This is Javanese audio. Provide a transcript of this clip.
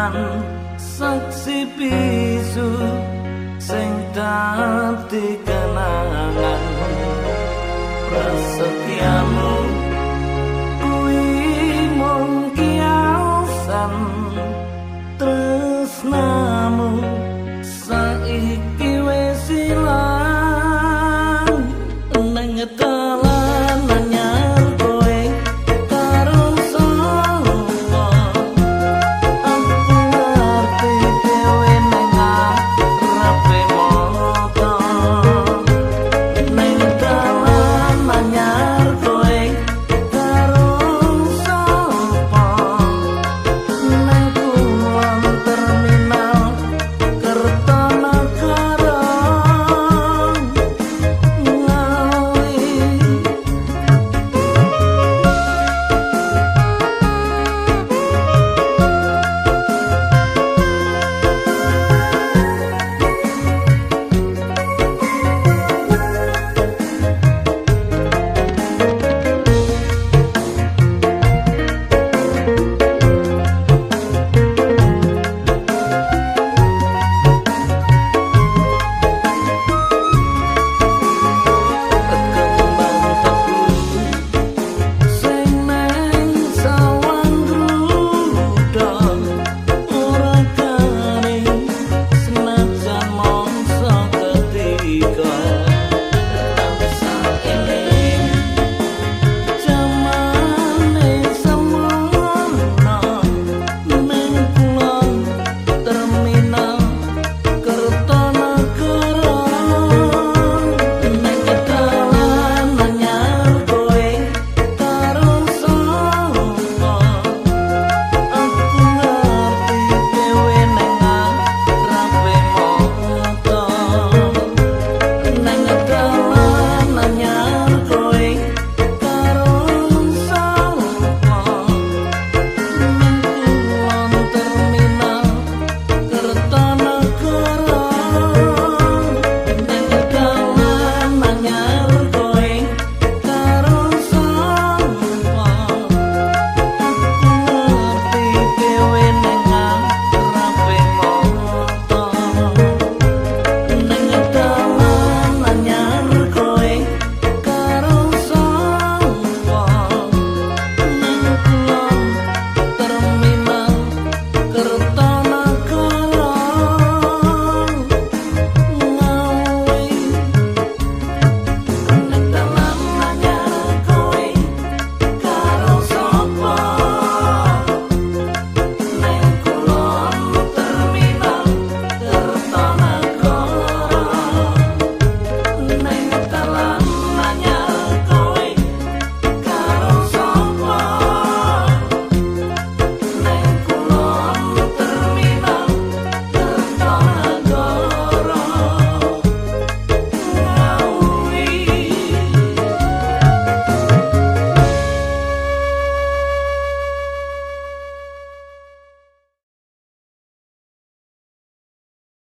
kan saksi bisu sing dadi kenangan. Prasetyamu kuwi mung kiasan. Tresnamu saiki wis ilang nang ngetala